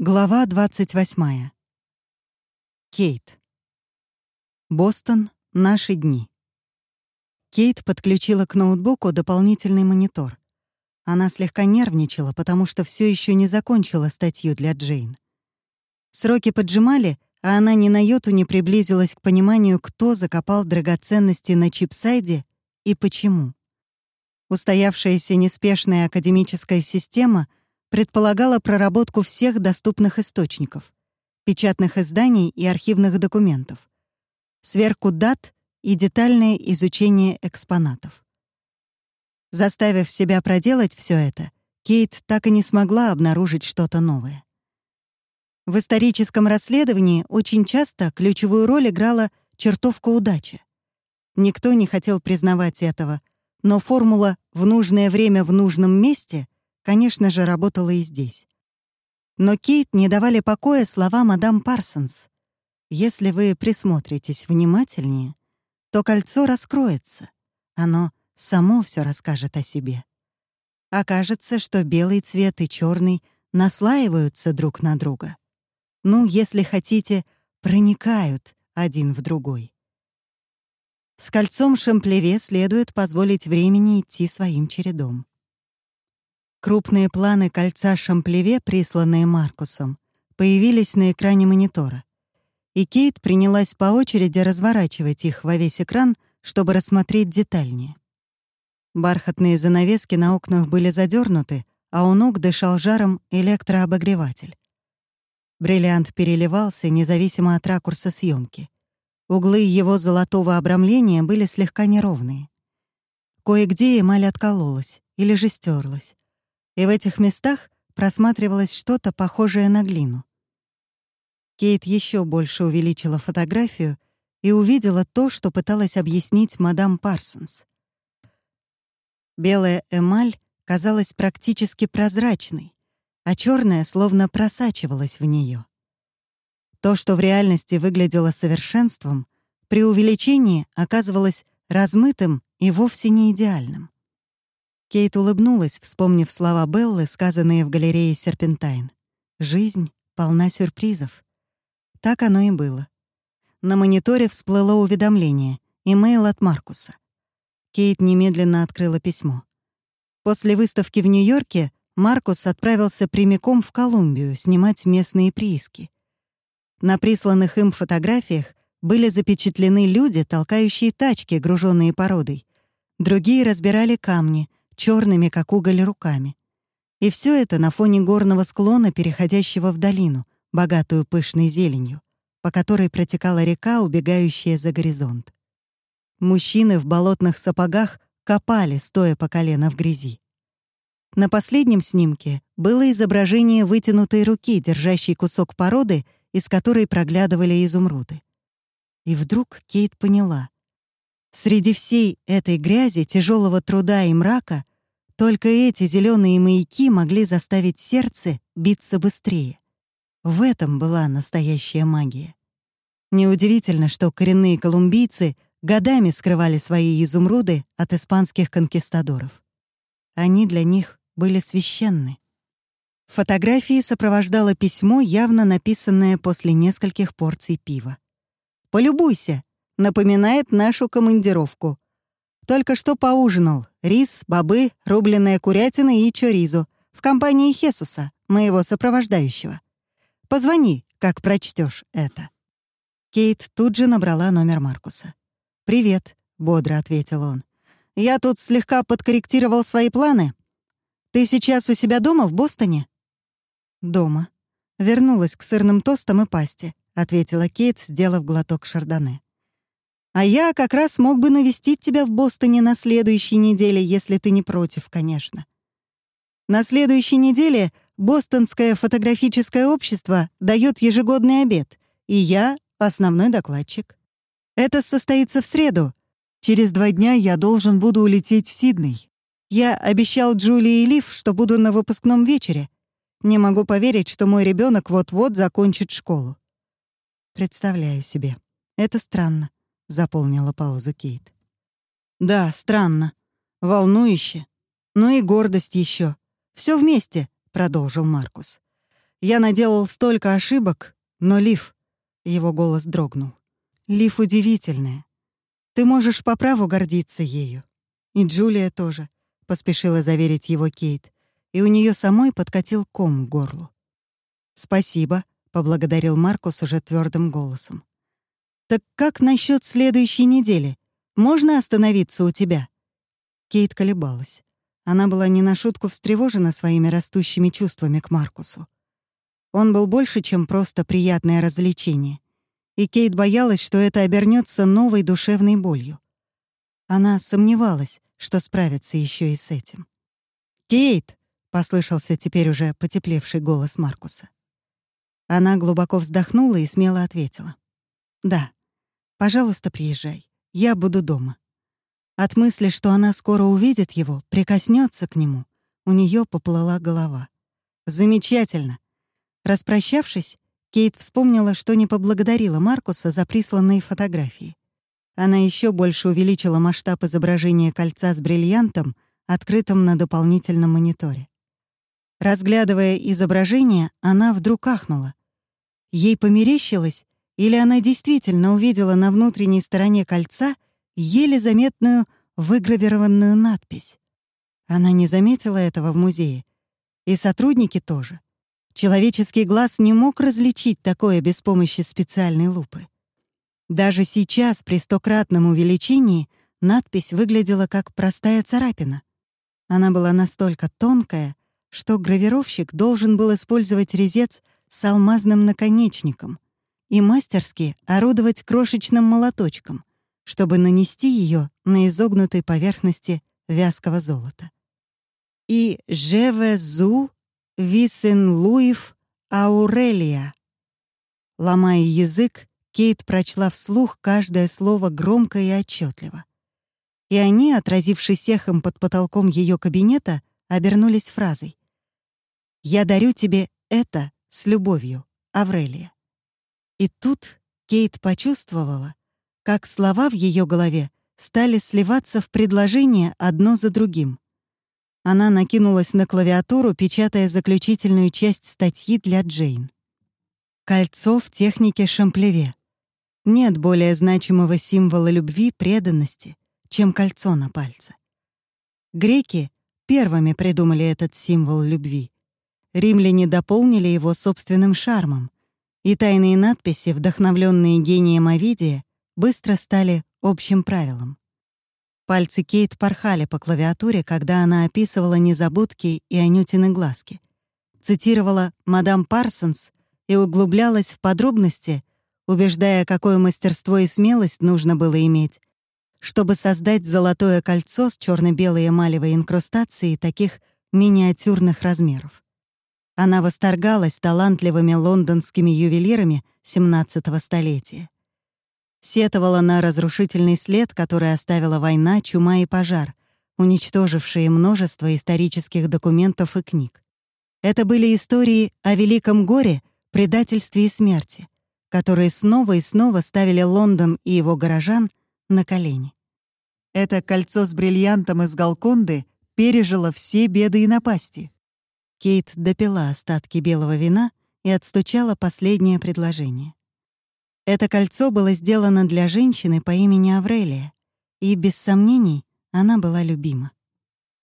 Глава 28. Кейт. Бостон. Наши дни. Кейт подключила к ноутбуку дополнительный монитор. Она слегка нервничала, потому что все еще не закончила статью для Джейн. Сроки поджимали, а она ни на йоту не приблизилась к пониманию, кто закопал драгоценности на чипсайде и почему. Устоявшаяся неспешная академическая система — предполагала проработку всех доступных источников, печатных изданий и архивных документов, сверку дат и детальное изучение экспонатов. Заставив себя проделать все это, Кейт так и не смогла обнаружить что-то новое. В историческом расследовании очень часто ключевую роль играла чертовка удачи. Никто не хотел признавать этого, но формула «в нужное время в нужном месте» конечно же, работала и здесь. Но Кейт не давали покоя слова мадам Парсонс. Если вы присмотритесь внимательнее, то кольцо раскроется. Оно само все расскажет о себе. Окажется, что белый цвет и черный наслаиваются друг на друга. Ну, если хотите, проникают один в другой. С кольцом Шамплеве следует позволить времени идти своим чередом. Крупные планы кольца Шамплеве, присланные Маркусом, появились на экране монитора. И Кейт принялась по очереди разворачивать их во весь экран, чтобы рассмотреть детальнее. Бархатные занавески на окнах были задернуты, а у ног дышал жаром электрообогреватель. Бриллиант переливался независимо от ракурса съемки. Углы его золотого обрамления были слегка неровные. Кое-где эмаль откололась или же стерлась и в этих местах просматривалось что-то похожее на глину. Кейт еще больше увеличила фотографию и увидела то, что пыталась объяснить мадам Парсонс. Белая эмаль казалась практически прозрачной, а черная словно просачивалась в нее. То, что в реальности выглядело совершенством, при увеличении оказывалось размытым и вовсе не идеальным. Кейт улыбнулась, вспомнив слова Беллы, сказанные в галерее «Серпентайн». «Жизнь полна сюрпризов». Так оно и было. На мониторе всплыло уведомление, имейл от Маркуса. Кейт немедленно открыла письмо. После выставки в Нью-Йорке Маркус отправился прямиком в Колумбию снимать местные прииски. На присланных им фотографиях были запечатлены люди, толкающие тачки, груженные породой. Другие разбирали камни — черными, как уголь, руками. И все это на фоне горного склона, переходящего в долину, богатую пышной зеленью, по которой протекала река, убегающая за горизонт. Мужчины в болотных сапогах копали, стоя по колено в грязи. На последнем снимке было изображение вытянутой руки, держащей кусок породы, из которой проглядывали изумруды. И вдруг Кейт поняла. Среди всей этой грязи, тяжелого труда и мрака только эти зеленые маяки могли заставить сердце биться быстрее. В этом была настоящая магия. Неудивительно, что коренные колумбийцы годами скрывали свои изумруды от испанских конкистадоров. Они для них были священны. Фотографии сопровождало письмо, явно написанное после нескольких порций пива. «Полюбуйся, напоминает нашу командировку. Только что поужинал. Рис, бобы, рубленная курятина и чоризо. В компании Хесуса, моего сопровождающего. Позвони, как прочтешь это». Кейт тут же набрала номер Маркуса. «Привет», — бодро ответил он. «Я тут слегка подкорректировал свои планы. Ты сейчас у себя дома в Бостоне?» «Дома. Вернулась к сырным тостам и пасте», — ответила Кейт, сделав глоток шардоне. А я как раз мог бы навестить тебя в Бостоне на следующей неделе, если ты не против, конечно. На следующей неделе Бостонское фотографическое общество дает ежегодный обед, и я — основной докладчик. Это состоится в среду. Через два дня я должен буду улететь в Сидней. Я обещал Джулии Лив, что буду на выпускном вечере. Не могу поверить, что мой ребенок вот-вот закончит школу. Представляю себе. Это странно. — заполнила паузу Кейт. «Да, странно. Волнующе. Ну и гордость еще. Все вместе», — продолжил Маркус. Я наделал столько ошибок, но Лив...» Его голос дрогнул. «Лив удивительная. Ты можешь по праву гордиться ею. И Джулия тоже», — поспешила заверить его Кейт. И у нее самой подкатил ком к горлу. «Спасибо», — поблагодарил Маркус уже твердым голосом. «Так как насчет следующей недели? Можно остановиться у тебя?» Кейт колебалась. Она была не на шутку встревожена своими растущими чувствами к Маркусу. Он был больше, чем просто приятное развлечение. И Кейт боялась, что это обернется новой душевной болью. Она сомневалась, что справится еще и с этим. «Кейт!» — послышался теперь уже потеплевший голос Маркуса. Она глубоко вздохнула и смело ответила. «Да, пожалуйста, приезжай. Я буду дома». От мысли, что она скоро увидит его, прикоснется к нему, у нее поплыла голова. «Замечательно!» Распрощавшись, Кейт вспомнила, что не поблагодарила Маркуса за присланные фотографии. Она еще больше увеличила масштаб изображения кольца с бриллиантом, открытым на дополнительном мониторе. Разглядывая изображение, она вдруг ахнула. Ей померещилось, или она действительно увидела на внутренней стороне кольца еле заметную выгравированную надпись. Она не заметила этого в музее. И сотрудники тоже. Человеческий глаз не мог различить такое без помощи специальной лупы. Даже сейчас, при стократном увеличении, надпись выглядела как простая царапина. Она была настолько тонкая, что гравировщик должен был использовать резец с алмазным наконечником и мастерски орудовать крошечным молоточком, чтобы нанести ее на изогнутой поверхности вязкого золота. И «Жевезу Висен Луев Аурелия». Ломая язык, Кейт прочла вслух каждое слово громко и отчетливо. И они, отразившись эхом под потолком ее кабинета, обернулись фразой «Я дарю тебе это с любовью, Аврелия». И тут Кейт почувствовала, как слова в ее голове стали сливаться в предложения одно за другим. Она накинулась на клавиатуру, печатая заключительную часть статьи для Джейн. Кольцо в технике Шамплеве. Нет более значимого символа любви, преданности, чем кольцо на пальце. Греки первыми придумали этот символ любви. Римляне дополнили его собственным шармом, и тайные надписи, вдохновленные гением Овидия, быстро стали общим правилом. Пальцы Кейт порхали по клавиатуре, когда она описывала незабудки и Анютины глазки. Цитировала «Мадам Парсонс» и углублялась в подробности, убеждая, какое мастерство и смелость нужно было иметь, чтобы создать золотое кольцо с черно белой эмалевой инкрустацией таких миниатюрных размеров. Она восторгалась талантливыми лондонскими ювелирами XVII столетия сетовала на разрушительный след, который оставила война, чума и пожар, уничтожившие множество исторических документов и книг. Это были истории о великом горе, предательстве и смерти, которые снова и снова ставили Лондон и его горожан на колени. Это кольцо с бриллиантом из Галконды пережило все беды и напасти. Кейт допила остатки белого вина и отстучала последнее предложение. Это кольцо было сделано для женщины по имени Аврелия, и, без сомнений, она была любима.